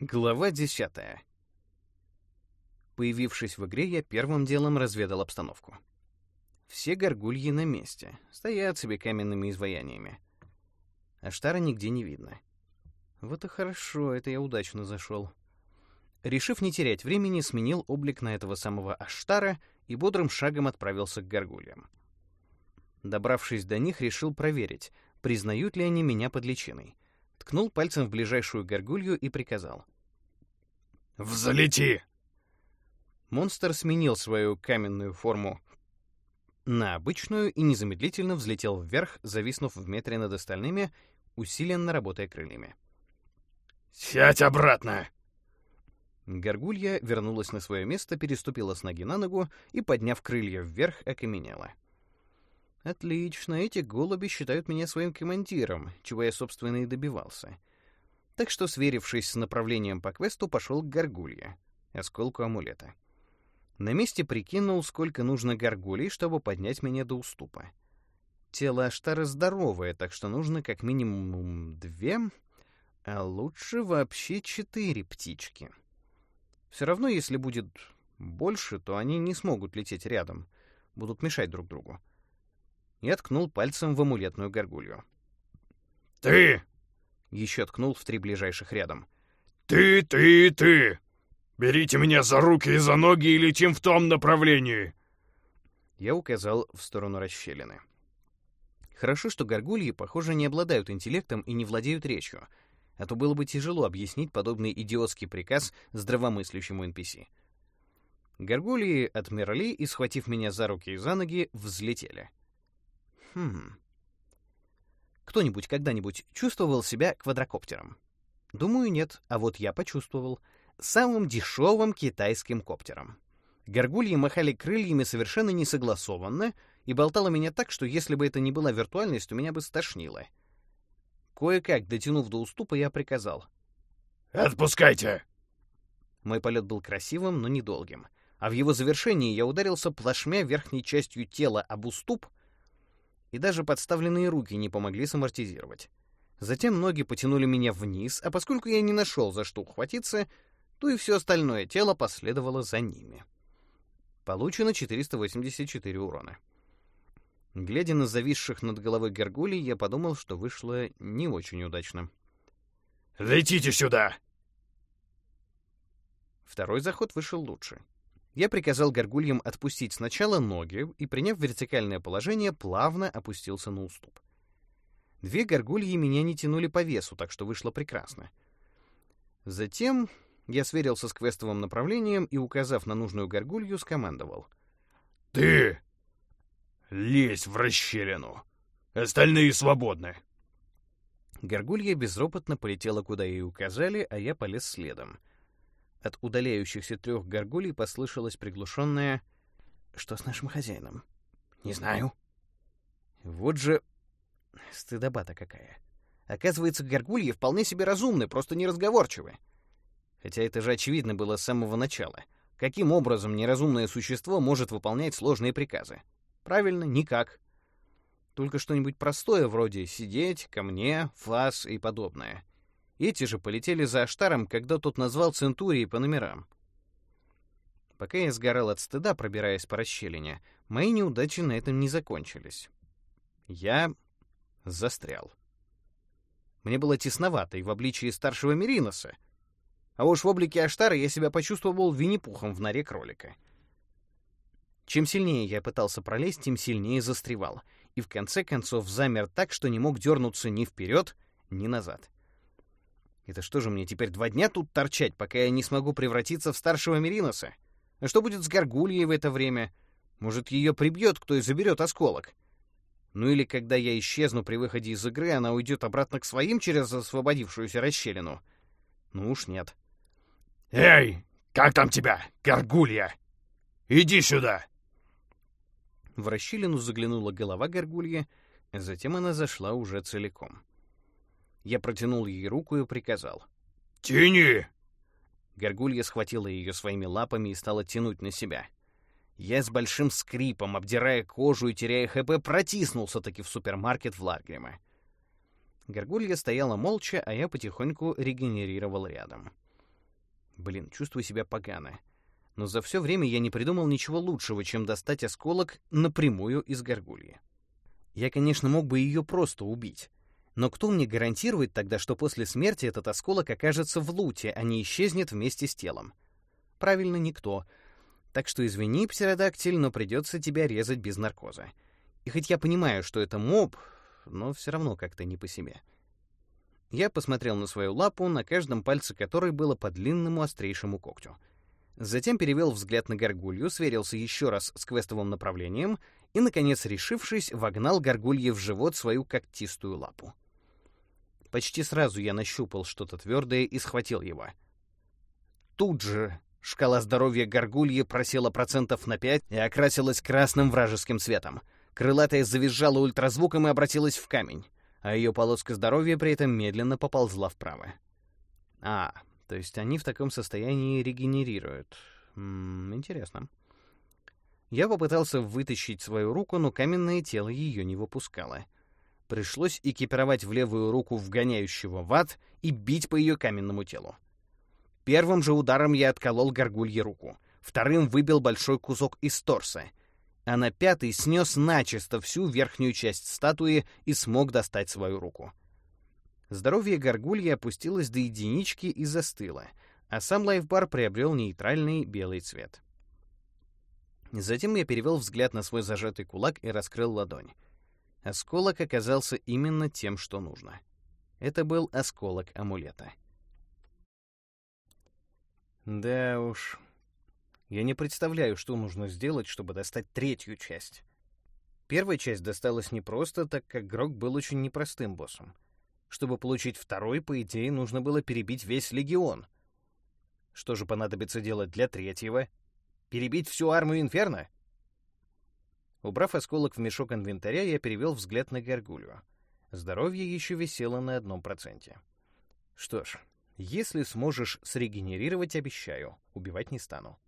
Глава десятая. Появившись в игре, я первым делом разведал обстановку. Все горгульи на месте, стоят себе каменными изваяниями. Аштара нигде не видно. Вот и хорошо, это я удачно зашел. Решив не терять времени, сменил облик на этого самого Аштара и бодрым шагом отправился к горгульям. Добравшись до них, решил проверить, признают ли они меня под личиной. Ткнул пальцем в ближайшую горгулью и приказал. «Взлети!» Монстр сменил свою каменную форму на обычную и незамедлительно взлетел вверх, зависнув в метре над остальными, усиленно работая крыльями. «Сядь обратно!» Горгулья вернулась на свое место, переступила с ноги на ногу и, подняв крылья вверх, окаменела. Отлично, эти голуби считают меня своим командиром, чего я, собственно, и добивался. Так что, сверившись с направлением по квесту, пошел к горгулье, осколку амулета. На месте прикинул, сколько нужно горгулей, чтобы поднять меня до уступа. Тело Аштара здоровое, так что нужно как минимум две, а лучше вообще четыре птички. Все равно, если будет больше, то они не смогут лететь рядом, будут мешать друг другу и ткнул пальцем в амулетную горгулью. «Ты!» — еще ткнул в три ближайших рядом. «Ты, ты, ты! Берите меня за руки и за ноги и летим в том направлении!» Я указал в сторону расщелины. Хорошо, что горгульи, похоже, не обладают интеллектом и не владеют речью, а то было бы тяжело объяснить подобный идиотский приказ здравомыслящему NPC. Горгульи отмерли и, схватив меня за руки и за ноги, взлетели. Хм. Кто-нибудь когда-нибудь чувствовал себя квадрокоптером? Думаю, нет, а вот я почувствовал. Самым дешевым китайским коптером. Горгульи махали крыльями совершенно несогласованно и болтало меня так, что если бы это не была виртуальность, у меня бы стошнило. Кое-как, дотянув до уступа, я приказал. «Отпускайте!» Мой полет был красивым, но недолгим. А в его завершении я ударился плашмя верхней частью тела об уступ — и даже подставленные руки не помогли самортизировать. Затем ноги потянули меня вниз, а поскольку я не нашел за что ухватиться, то и все остальное тело последовало за ними. Получено 484 урона. Глядя на зависших над головой горгулей, я подумал, что вышло не очень удачно. «Летите сюда!» Второй заход вышел лучше. Я приказал горгульям отпустить сначала ноги и, приняв вертикальное положение, плавно опустился на уступ. Две горгульи меня не тянули по весу, так что вышло прекрасно. Затем я сверился с квестовым направлением и, указав на нужную горгулью, скомандовал. «Ты! Лезь в расщелину! Остальные свободны!» Горгулья безропотно полетела, куда ей указали, а я полез следом — от удаляющихся трех горгулей послышалось приглушенное «Что с нашим хозяином?» «Не знаю». Вот же стыдоба-то какая. Оказывается, горгульи вполне себе разумны, просто неразговорчивы. Хотя это же очевидно было с самого начала. Каким образом неразумное существо может выполнять сложные приказы? Правильно, никак. Только что-нибудь простое, вроде «сидеть», «ко мне», «фас» и подобное. Эти же полетели за Аштаром, когда тот назвал Центурии по номерам. Пока я сгорал от стыда, пробираясь по расщелине, мои неудачи на этом не закончились. Я застрял. Мне было тесновато и в обличии старшего Мериноса, а уж в облике Аштара я себя почувствовал винни-пухом в норе кролика. Чем сильнее я пытался пролезть, тем сильнее застревал, и в конце концов замер так, что не мог дернуться ни вперед, ни назад. Это что же мне теперь два дня тут торчать, пока я не смогу превратиться в старшего Мериноса? А что будет с Гаргульей в это время? Может, ее прибьет кто и заберет осколок? Ну или когда я исчезну при выходе из игры, она уйдет обратно к своим через освободившуюся расщелину? Ну уж нет. «Эй, как там тебя, Гаргулья? Иди сюда!» В расщелину заглянула голова Гаргульи, затем она зашла уже целиком. Я протянул ей руку и приказал. «Тяни!» Горгулья схватила ее своими лапами и стала тянуть на себя. Я с большим скрипом, обдирая кожу и теряя ХП, протиснулся-таки в супермаркет в Ларгриме. Горгулья стояла молча, а я потихоньку регенерировал рядом. Блин, чувствую себя погано. Но за все время я не придумал ничего лучшего, чем достать осколок напрямую из горгульи. Я, конечно, мог бы ее просто убить. Но кто мне гарантирует тогда, что после смерти этот осколок окажется в луте, а не исчезнет вместе с телом? Правильно, никто. Так что извини, птеродактиль, но придется тебя резать без наркоза. И хоть я понимаю, что это моб, но все равно как-то не по себе. Я посмотрел на свою лапу, на каждом пальце которой было по длинному острейшему когтю. Затем перевел взгляд на горгулью, сверился еще раз с квестовым направлением и, наконец, решившись, вогнал горгулье в живот свою когтистую лапу. Почти сразу я нащупал что-то твердое и схватил его. Тут же шкала здоровья горгульи просела процентов на пять и окрасилась красным вражеским цветом. Крылатая завизжала ультразвуком и обратилась в камень а ее полоска здоровья при этом медленно поползла вправо. А, то есть они в таком состоянии регенерируют. М -м, интересно. Я попытался вытащить свою руку, но каменное тело ее не выпускало. Пришлось экипировать в левую руку вгоняющего в ад и бить по ее каменному телу. Первым же ударом я отколол горгулье руку, вторым выбил большой кусок из торса — а на пятый снес начисто всю верхнюю часть статуи и смог достать свою руку. Здоровье горгульи опустилось до единички и застыло, а сам лайфбар приобрел нейтральный белый цвет. Затем я перевел взгляд на свой зажатый кулак и раскрыл ладонь. Осколок оказался именно тем, что нужно. Это был осколок амулета. Да уж, я не представляю, что нужно сделать, чтобы достать третью часть. Первая часть досталась непросто, так как Грок был очень непростым боссом. Чтобы получить второй, по идее, нужно было перебить весь легион. Что же понадобится делать для третьего? Перебить всю армию Инферно? Убрав осколок в мешок инвентаря, я перевел взгляд на Гаргулью. Здоровье еще висело на одном проценте. Что ж, если сможешь срегенерировать, обещаю, убивать не стану.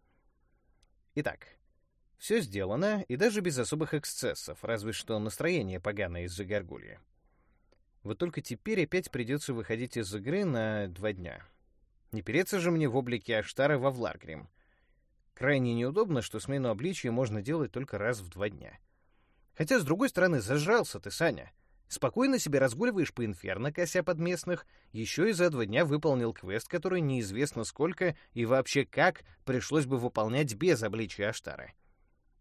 Итак, все сделано, и даже без особых эксцессов, разве что настроение поганое из-за горгульи. Вот только теперь опять придется выходить из игры на два дня. Не переться же мне в облике Аштара во Вларгрим. Крайне неудобно, что смену обличия можно делать только раз в два дня. Хотя, с другой стороны, зажрался ты, Саня. Спокойно себе разгуливаешь по инферно, кося под местных, еще и за два дня выполнил квест, который неизвестно сколько и вообще как пришлось бы выполнять без обличия Аштара.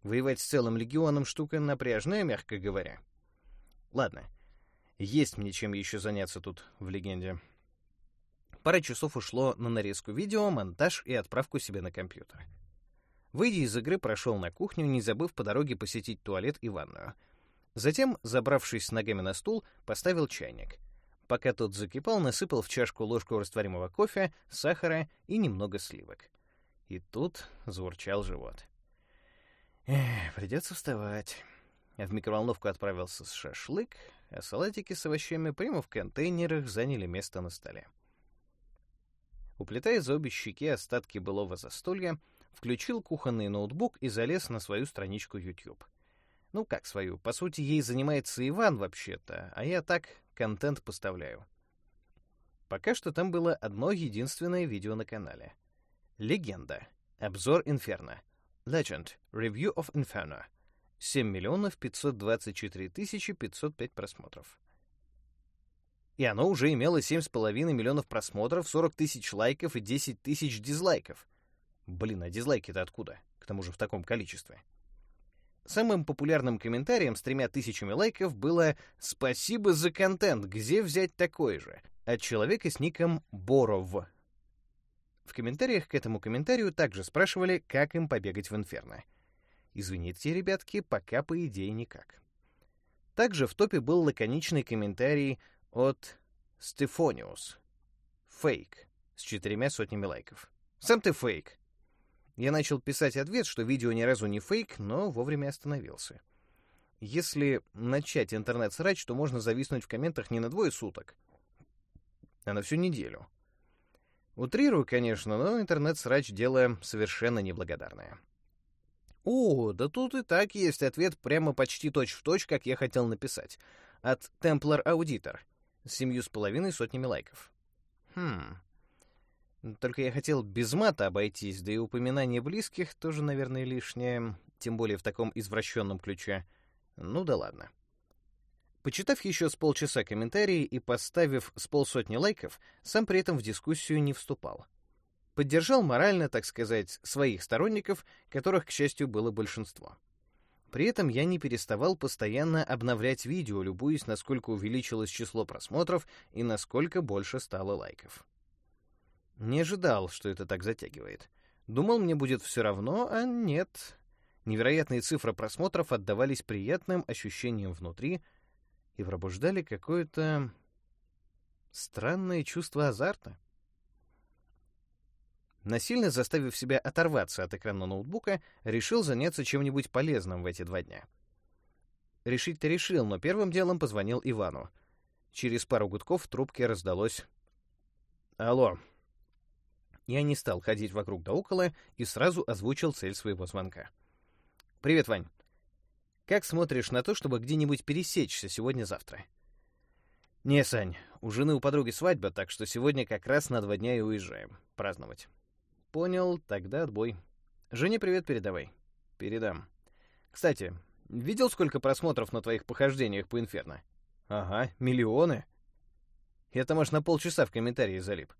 Воевать с целым легионом штука напряжная, мягко говоря. Ладно, есть мне чем еще заняться тут в легенде. Пара часов ушло на нарезку видео, монтаж и отправку себе на компьютер. Выйдя из игры, прошел на кухню, не забыв по дороге посетить туалет и ванную — Затем, забравшись с ногами на стул, поставил чайник. Пока тот закипал, насыпал в чашку ложку растворимого кофе, сахара и немного сливок. И тут заурчал живот. Эх, придется вставать. В микроволновку отправился с шашлык, а салатики с овощами прямо в контейнерах заняли место на столе. Уплетая за обе щеки остатки былого застолья, включил кухонный ноутбук и залез на свою страничку YouTube. Ну, как свою. По сути, ей занимается Иван вообще-то, а я так контент поставляю. Пока что там было одно единственное видео на канале. Легенда. Обзор Инферно. Legend. Review of Inferno. 7 миллионов 524 тысячи 505 просмотров. И оно уже имело 7,5 миллионов просмотров, 40 тысяч лайков и 10 тысяч дизлайков. Блин, а дизлайки-то откуда? К тому же в таком количестве. Самым популярным комментарием с тремя тысячами лайков было «Спасибо за контент, где взять такой же?» от человека с ником Боров. В комментариях к этому комментарию также спрашивали, как им побегать в Инферно. Извините, ребятки, пока по идее никак. Также в топе был лаконичный комментарий от Стефониус. Фейк. С четырьмя сотнями лайков. Сам ты фейк. Я начал писать ответ, что видео ни разу не фейк, но вовремя остановился. Если начать интернет-срач, то можно зависнуть в комментах не на двое суток, а на всю неделю. Утрирую, конечно, но интернет-срач — дело совершенно неблагодарное. О, да тут и так есть ответ прямо почти точь-в-точь, точь, как я хотел написать. От Templar Auditor с семью с половиной сотнями лайков. Хм, Только я хотел без мата обойтись, да и упоминание близких тоже, наверное, лишнее, тем более в таком извращенном ключе. Ну да ладно. Почитав еще с полчаса комментарии и поставив с полсотни лайков, сам при этом в дискуссию не вступал. Поддержал морально, так сказать, своих сторонников, которых, к счастью, было большинство. При этом я не переставал постоянно обновлять видео, любуясь, насколько увеличилось число просмотров и насколько больше стало лайков. Не ожидал, что это так затягивает. Думал, мне будет все равно, а нет. Невероятные цифры просмотров отдавались приятным ощущениям внутри — и пробуждали какое-то странное чувство азарта. Насильно заставив себя оторваться от экрана ноутбука, решил заняться чем-нибудь полезным в эти два дня. Решить-то решил, но первым делом позвонил Ивану. Через пару гудков в трубке раздалось «Алло». Я не стал ходить вокруг да около и сразу озвучил цель своего звонка. «Привет, Вань. Как смотришь на то, чтобы где-нибудь пересечься сегодня-завтра? Не, Сань, у жены у подруги свадьба, так что сегодня как раз на два дня и уезжаем. Праздновать. Понял, тогда отбой. Жене привет передавай. Передам. Кстати, видел, сколько просмотров на твоих похождениях по Инферно? Ага, миллионы. Я-то, может, на полчаса в комментарии залип.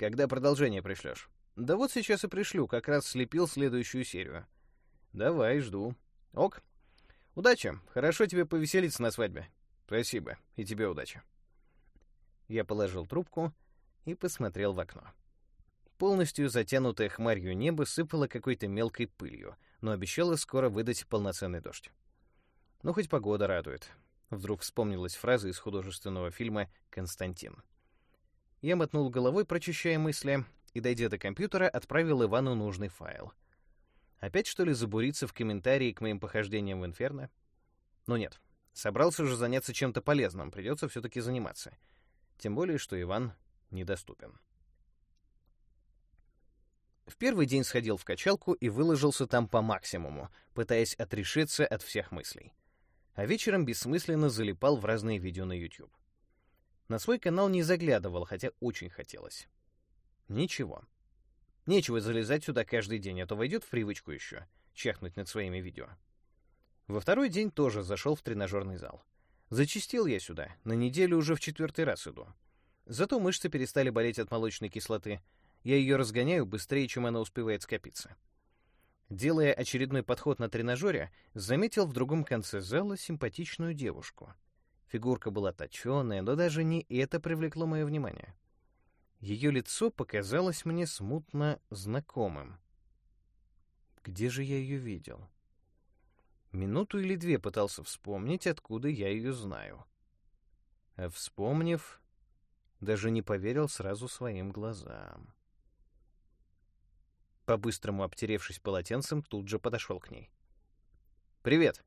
Когда продолжение пришлешь? Да вот сейчас и пришлю, как раз слепил следующую серию. Давай, жду. Ок. Удачи. Хорошо тебе повеселиться на свадьбе. Спасибо. И тебе удачи. Я положил трубку и посмотрел в окно. Полностью затянутое хмарью небо сыпало какой-то мелкой пылью, но обещало скоро выдать полноценный дождь. Ну, хоть погода радует. Вдруг вспомнилась фраза из художественного фильма «Константин». Я мотнул головой, прочищая мысли, и, дойдя до компьютера, отправил Ивану нужный файл — Опять, что ли, забуриться в комментарии к моим похождениям в Инферно? Ну нет, собрался же заняться чем-то полезным, придется все-таки заниматься. Тем более, что Иван недоступен. В первый день сходил в качалку и выложился там по максимуму, пытаясь отрешиться от всех мыслей. А вечером бессмысленно залипал в разные видео на YouTube. На свой канал не заглядывал, хотя очень хотелось. Ничего. Нечего залезать сюда каждый день, а то войдет в привычку еще чахнуть над своими видео. Во второй день тоже зашел в тренажерный зал. Зачистил я сюда, на неделю уже в четвертый раз иду. Зато мышцы перестали болеть от молочной кислоты. Я ее разгоняю быстрее, чем она успевает скопиться. Делая очередной подход на тренажере, заметил в другом конце зала симпатичную девушку. Фигурка была точеная, но даже не это привлекло мое внимание. Ее лицо показалось мне смутно знакомым. Где же я ее видел? Минуту или две пытался вспомнить, откуда я ее знаю. А вспомнив, даже не поверил сразу своим глазам. По-быстрому обтеревшись полотенцем, тут же подошел к ней. «Привет!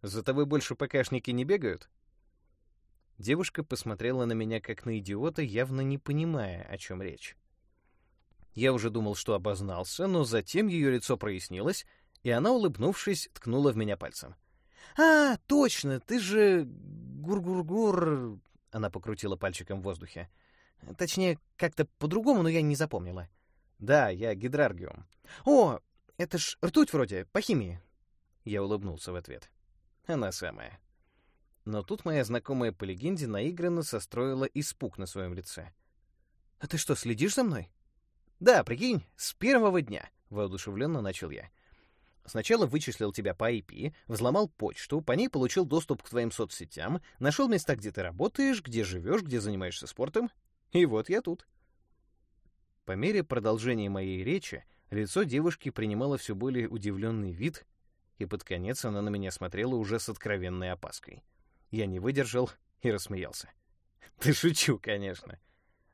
За тобой больше ПКшники не бегают?» Девушка посмотрела на меня как на идиота, явно не понимая, о чем речь. Я уже думал, что обознался, но затем ее лицо прояснилось, и она, улыбнувшись, ткнула в меня пальцем. «А, точно, ты же... гур-гур-гур...» Она покрутила пальчиком в воздухе. Точнее, как-то по-другому, но я не запомнила. «Да, я гидраргиум». «О, это ж ртуть вроде, по химии». Я улыбнулся в ответ. «Она самая». Но тут моя знакомая по легенде наигранно состроила испуг на своем лице. «А ты что, следишь за мной?» «Да, прикинь, с первого дня», — воодушевленно начал я. Сначала вычислил тебя по IP, взломал почту, по ней получил доступ к твоим соцсетям, нашел места, где ты работаешь, где живешь, где занимаешься спортом, и вот я тут. По мере продолжения моей речи лицо девушки принимало все более удивленный вид, и под конец она на меня смотрела уже с откровенной опаской. Я не выдержал и рассмеялся. «Ты шучу, конечно.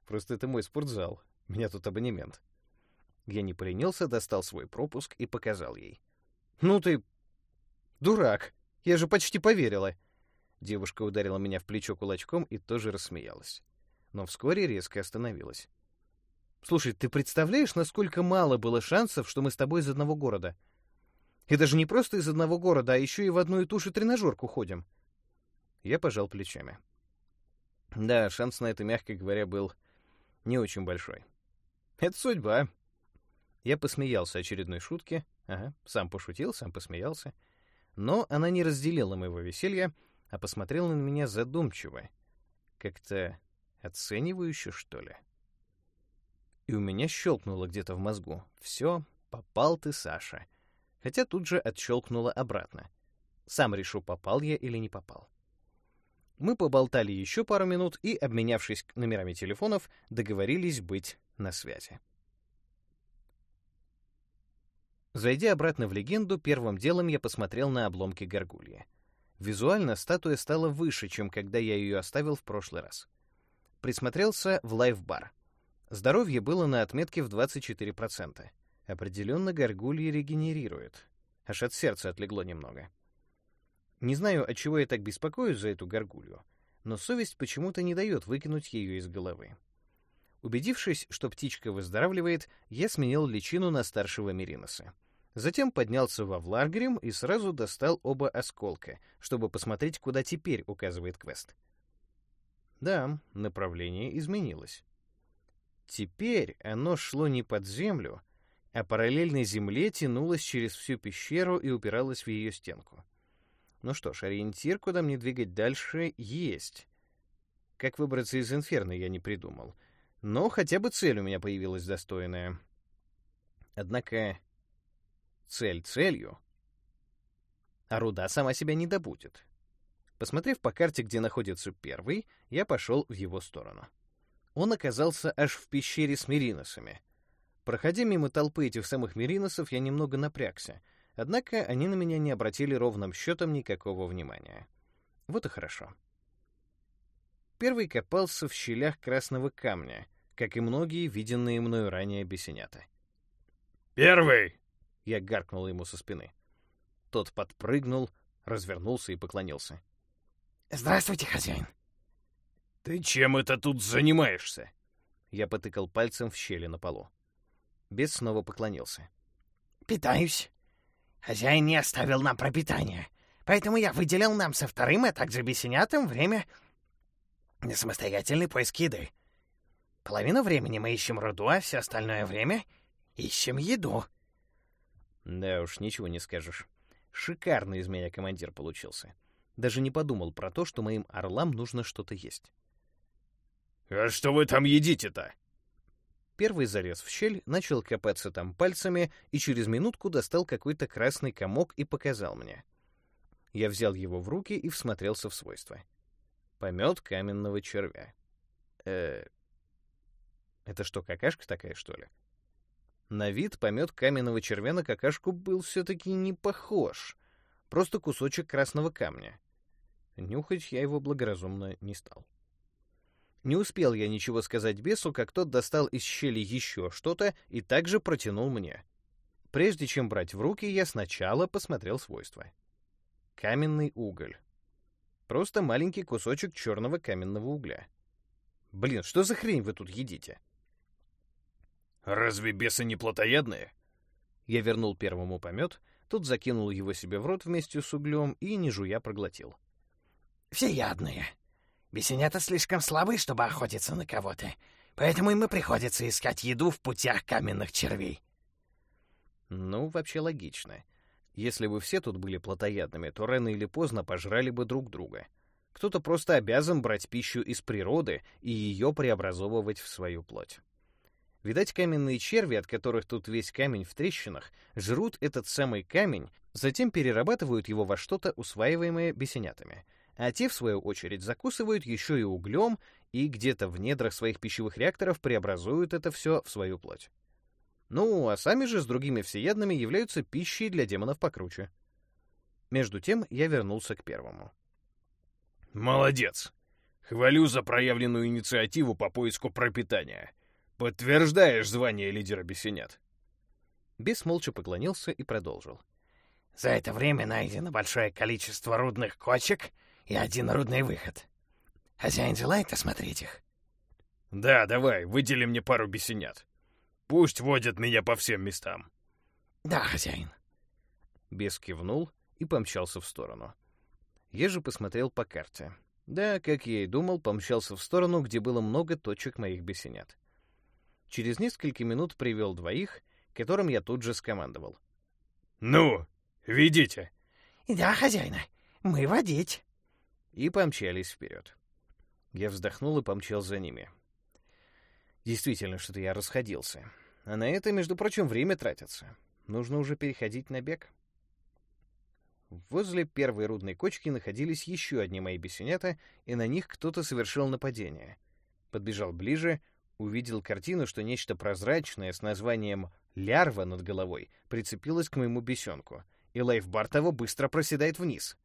Просто это мой спортзал. У меня тут абонемент». Я не поленился, достал свой пропуск и показал ей. «Ну ты... дурак! Я же почти поверила!» Девушка ударила меня в плечо кулачком и тоже рассмеялась. Но вскоре резко остановилась. «Слушай, ты представляешь, насколько мало было шансов, что мы с тобой из одного города? И даже не просто из одного города, а еще и в одну и ту же тренажерку ходим. Я пожал плечами. Да, шанс на это, мягко говоря, был не очень большой. Это судьба. Я посмеялся очередной шутке. Ага, сам пошутил, сам посмеялся. Но она не разделила моего веселья, а посмотрела на меня задумчиво. Как-то оценивающе, что ли. И у меня щелкнуло где-то в мозгу. Все, попал ты, Саша. Хотя тут же отщелкнуло обратно. Сам решу, попал я или не попал. Мы поболтали еще пару минут и, обменявшись номерами телефонов, договорились быть на связи. Зайдя обратно в легенду, первым делом я посмотрел на обломки горгульи. Визуально статуя стала выше, чем когда я ее оставил в прошлый раз. Присмотрелся в лайф-бар. Здоровье было на отметке в 24%. Определенно горгульи регенерирует. Аж от сердца отлегло немного. Не знаю, от чего я так беспокоюсь за эту горгулью, но совесть почему-то не дает выкинуть ее из головы. Убедившись, что птичка выздоравливает, я сменил личину на старшего Мериноса. Затем поднялся во Вларгрим и сразу достал оба осколка, чтобы посмотреть, куда теперь указывает квест. Да, направление изменилось. Теперь оно шло не под землю, а параллельно земле тянулось через всю пещеру и упиралось в ее стенку. Ну что ж, ориентир, куда мне двигать дальше, есть. Как выбраться из инферно, я не придумал. Но хотя бы цель у меня появилась достойная. Однако цель целью, а руда сама себя не добудет. Посмотрев по карте, где находится первый, я пошел в его сторону. Он оказался аж в пещере с мериносами. Проходя мимо толпы этих самых мериносов, я немного напрягся — Однако они на меня не обратили ровным счетом никакого внимания. Вот и хорошо. Первый копался в щелях красного камня, как и многие виденные мною ранее бесенята. «Первый!» — я гаркнул ему со спины. Тот подпрыгнул, развернулся и поклонился. «Здравствуйте, хозяин!» «Ты чем это тут занимаешься?» Я потыкал пальцем в щели на полу. Бес снова поклонился. «Питаюсь. Хозяин не оставил нам пропитания, поэтому я выделил нам со вторым, а также бесенятам время на самостоятельный поиск еды. Половину времени мы ищем руду, а все остальное время ищем еду. Да уж, ничего не скажешь. Шикарный из меня командир получился. Даже не подумал про то, что моим орлам нужно что-то есть. «А что вы там едите-то?» Первый залез в щель, начал копаться там пальцами и через минутку достал какой-то красный комок и показал мне. Я взял его в руки и всмотрелся в свойства. Помет каменного червя. Э, это что, какашка такая, что ли? На вид помет каменного червя на какашку был все-таки не похож. Просто кусочек красного камня. Нюхать я его благоразумно не стал. Не успел я ничего сказать бесу, как тот достал из щели еще что-то и также протянул мне. Прежде чем брать в руки, я сначала посмотрел свойства. Каменный уголь. Просто маленький кусочек черного каменного угля. Блин, что за хрень вы тут едите? Разве бесы не плотоядные? Я вернул первому помет, тот закинул его себе в рот вместе с углем и, не жуя, проглотил. «Всеядные», Бесенята слишком слабы, чтобы охотиться на кого-то, поэтому им и приходится искать еду в путях каменных червей. Ну, вообще логично. Если бы все тут были плотоядными, то рано или поздно пожрали бы друг друга. Кто-то просто обязан брать пищу из природы и ее преобразовывать в свою плоть. Видать, каменные черви, от которых тут весь камень в трещинах, жрут этот самый камень, затем перерабатывают его во что-то, усваиваемое бесенятами — а те, в свою очередь, закусывают еще и углем и где-то в недрах своих пищевых реакторов преобразуют это все в свою плоть. Ну, а сами же с другими всеядными являются пищей для демонов покруче. Между тем я вернулся к первому. «Молодец! Хвалю за проявленную инициативу по поиску пропитания. Подтверждаешь звание лидера бесенят». Бес молча поклонился и продолжил. «За это время найдено большое количество рудных кочек и один рудный выход. Хозяин желает осмотреть их? Да, давай, выдели мне пару бесенят. Пусть водят меня по всем местам. Да, хозяин. Бес кивнул и помчался в сторону. Я же посмотрел по карте. Да, как я и думал, помчался в сторону, где было много точек моих бесенят. Через несколько минут привел двоих, которым я тут же скомандовал. «Ну, ведите!» «Да, хозяина, мы водить!» И помчались вперед. Я вздохнул и помчал за ними. Действительно, что-то я расходился. А на это, между прочим, время тратится. Нужно уже переходить на бег. Возле первой рудной кочки находились еще одни мои бесенята, и на них кто-то совершил нападение. Подбежал ближе, увидел картину, что нечто прозрачное с названием «лярва» над головой прицепилось к моему бесенку, и лайфбар того быстро проседает вниз.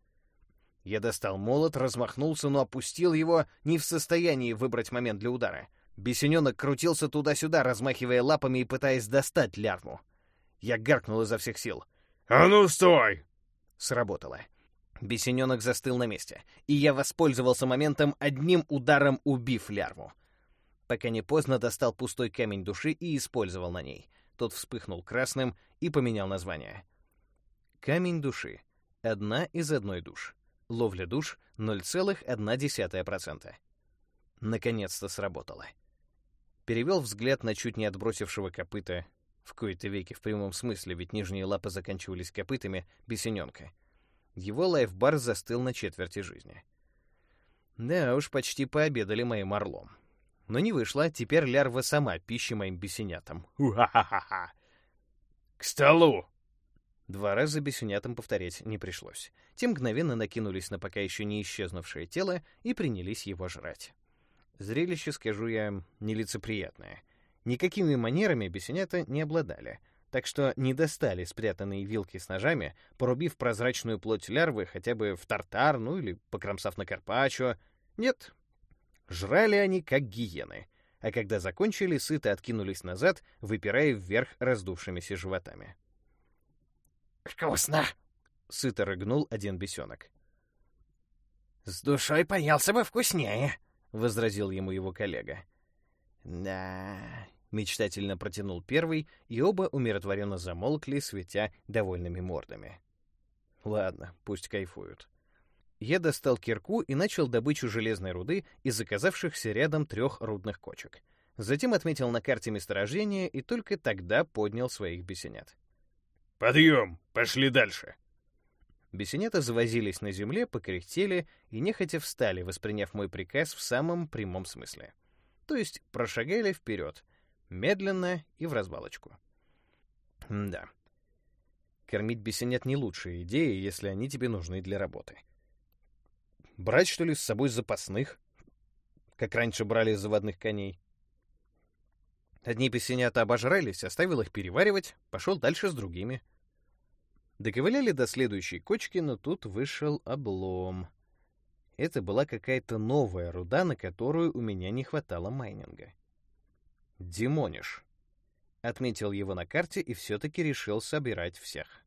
Я достал молот, размахнулся, но опустил его, не в состоянии выбрать момент для удара. Бесененок крутился туда-сюда, размахивая лапами и пытаясь достать лярву. Я гаркнул изо всех сил. «А ну, стой!» Сработало. Бесененок застыл на месте, и я воспользовался моментом, одним ударом убив лярву. Пока не поздно достал пустой камень души и использовал на ней. Тот вспыхнул красным и поменял название. Камень души. Одна из одной душ. Ловля душ 0,1%. Наконец-то сработало. Перевел взгляд на чуть не отбросившего копыта в кои-то веки в прямом смысле, ведь нижние лапы заканчивались копытами, бесененка. Его лайфбар застыл на четверти жизни. Да уж, почти пообедали моим орлом. Но не вышло, теперь лярва сама пища моим бесенятам. Уха-ха-ха! «К столу!» Два раза бесенятам повторять не пришлось. Те мгновенно накинулись на пока еще не исчезнувшее тело и принялись его жрать. Зрелище, скажу я, нелицеприятное. Никакими манерами бесенята не обладали, так что не достали спрятанные вилки с ножами, порубив прозрачную плоть лярвы хотя бы в тартар, ну или покромсав на карпаччо. Нет. Жрали они, как гиены, а когда закончили, сыто откинулись назад, выпирая вверх раздувшимися животами. «Вкусно!» — сыто рыгнул один бесенок. «С душой поелся бы вкуснее», — возразил ему его коллега. «Да, Мечтательно протянул первый, и оба умиротворенно замолкли, светя довольными мордами. Ладно, пусть кайфуют. Я достал кирку и начал добычу железной руды из заказавшихся рядом трех рудных кочек. Затем отметил на карте месторождение и только тогда поднял своих бесенят. «Подъем! Пошли дальше!» Бесенята завозились на земле, покряхтели и нехотя встали, восприняв мой приказ в самом прямом смысле. То есть прошагали вперед — Медленно и в развалочку. да. Кормить бесенят не лучшая идея, если они тебе нужны для работы. Брать, что ли, с собой запасных, как раньше брали заводных коней? Одни бесенята обожрались, оставил их переваривать, пошел дальше с другими. Доковыляли до следующей кочки, но тут вышел облом. Это была какая-то новая руда, на которую у меня не хватало майнинга. Димониш. Отметил его на карте и все-таки решил собирать всех.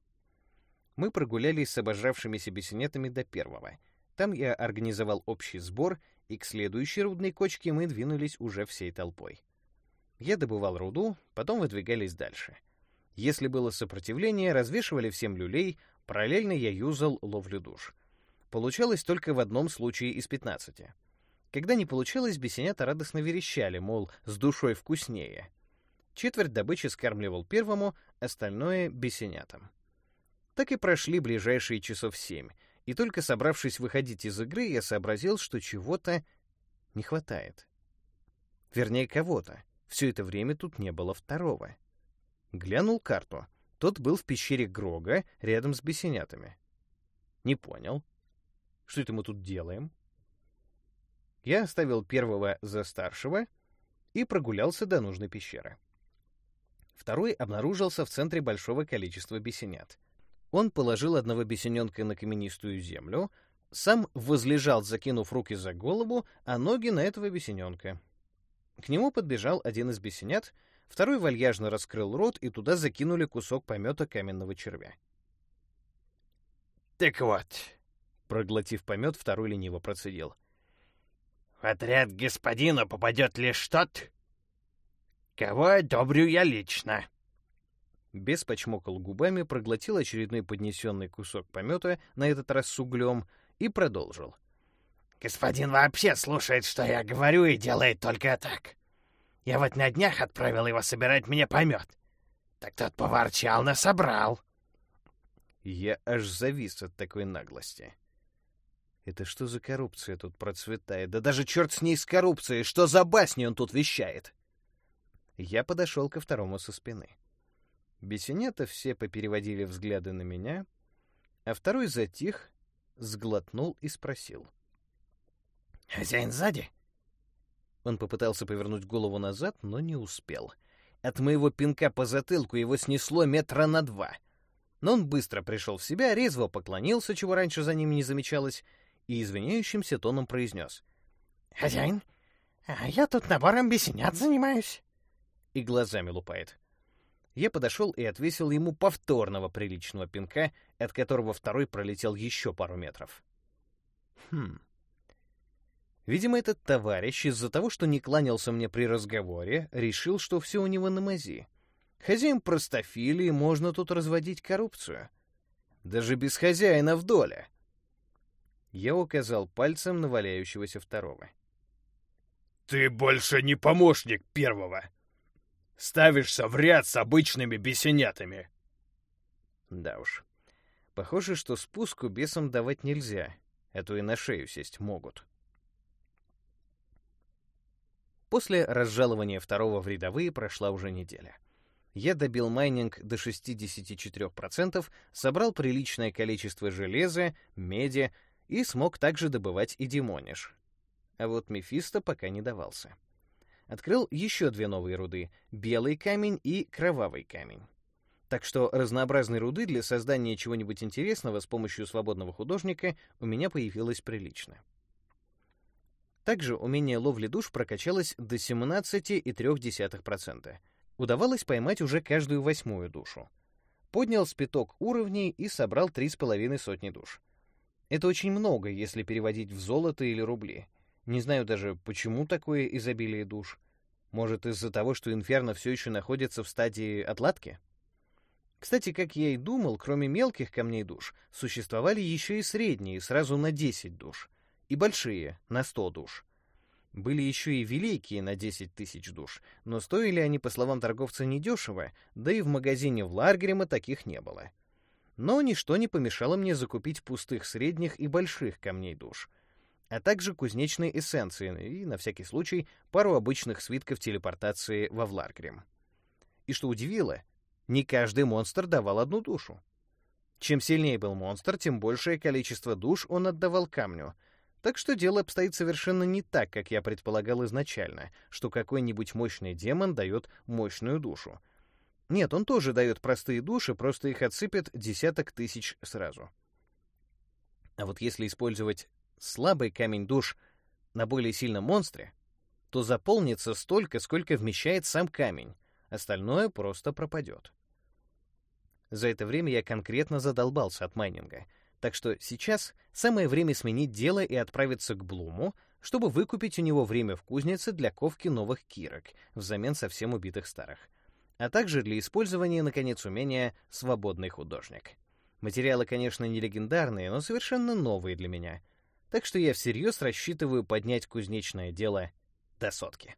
Мы прогулялись с обожравшимися бесенетами до первого. Там я организовал общий сбор, и к следующей рудной кочке мы двинулись уже всей толпой. Я добывал руду, потом выдвигались дальше. Если было сопротивление, развешивали всем люлей, параллельно я юзал ловлю душ. Получалось только в одном случае из пятнадцати — когда не получалось, бесенята радостно верещали, мол, с душой вкуснее. Четверть добычи скармливал первому, остальное — бесенятам. Так и прошли ближайшие часов семь, и только собравшись выходить из игры, я сообразил, что чего-то не хватает. Вернее, кого-то. Все это время тут не было второго. Глянул карту. Тот был в пещере Грога, рядом с бесенятами. Не понял. Что это мы тут делаем? Я оставил первого за старшего и прогулялся до нужной пещеры. Второй обнаружился в центре большого количества бесенят. Он положил одного бесененка на каменистую землю, сам возлежал, закинув руки за голову, а ноги на этого бесененка. К нему подбежал один из бесенят, второй вальяжно раскрыл рот, и туда закинули кусок помета каменного червя. «Так вот», — проглотив помет, второй лениво процедил — в отряд господина попадет лишь тот, кого одобрю я лично. Бес почмокал губами, проглотил очередной поднесенный кусок помета, на этот раз с углем, и продолжил. «Господин вообще слушает, что я говорю, и делает только так. Я вот на днях отправил его собирать мне помет. Так тот поворчал, но собрал. Я аж завис от такой наглости. Это что за коррупция тут процветает? Да даже черт с ней с коррупцией! Что за басни он тут вещает? Я подошел ко второму со спины. Бесенята все попереводили взгляды на меня, а второй затих, сглотнул и спросил. «Хозяин сзади?» Он попытался повернуть голову назад, но не успел. От моего пинка по затылку его снесло метра на два. Но он быстро пришел в себя, резво поклонился, чего раньше за ним не замечалось, и извиняющимся тоном произнес. «Хозяин, а я тут набором бесенят занимаюсь». И глазами лупает. Я подошел и отвесил ему повторного приличного пинка, от которого второй пролетел еще пару метров. Хм. Видимо, этот товарищ из-за того, что не кланялся мне при разговоре, решил, что все у него на мази. Хозяин простофилии, можно тут разводить коррупцию. Даже без хозяина в доле. Я указал пальцем на валяющегося второго. «Ты больше не помощник первого!» Ставишься в ряд с обычными бесенятами. Да уж. Похоже, что спуску бесам давать нельзя, а то и на шею сесть могут. После разжалования второго в рядовые прошла уже неделя. Я добил майнинг до 64%, собрал приличное количество железа, меди и смог также добывать и демониш. А вот Мефисто пока не давался открыл еще две новые руды — белый камень и кровавый камень. Так что разнообразной руды для создания чего-нибудь интересного с помощью свободного художника у меня появилось прилично. Также умение ловли душ прокачалось до 17,3%. Удавалось поймать уже каждую восьмую душу. Поднял спиток уровней и собрал три с половиной сотни душ. Это очень много, если переводить в золото или рубли — не знаю даже, почему такое изобилие душ. Может, из-за того, что Инферно все еще находится в стадии отладки? Кстати, как я и думал, кроме мелких камней душ, существовали еще и средние, сразу на 10 душ, и большие, на 100 душ. Были еще и великие на 10 тысяч душ, но стоили они, по словам торговца, недешево, да и в магазине в Ларгрима таких не было. Но ничто не помешало мне закупить пустых средних и больших камней душ — а также кузнечные эссенции и, на всякий случай, пару обычных свитков телепортации во Вларгрим. И что удивило, не каждый монстр давал одну душу. Чем сильнее был монстр, тем большее количество душ он отдавал камню. Так что дело обстоит совершенно не так, как я предполагал изначально, что какой-нибудь мощный демон дает мощную душу. Нет, он тоже дает простые души, просто их отсыпет десяток тысяч сразу. А вот если использовать слабый камень душ на более сильном монстре, то заполнится столько, сколько вмещает сам камень, остальное просто пропадет. За это время я конкретно задолбался от майнинга, так что сейчас самое время сменить дело и отправиться к Блуму, чтобы выкупить у него время в кузнице для ковки новых кирок взамен совсем убитых старых, а также для использования, наконец, умения «свободный художник». Материалы, конечно, не легендарные, но совершенно новые для меня — так что я всерьез рассчитываю поднять кузнечное дело до сотки.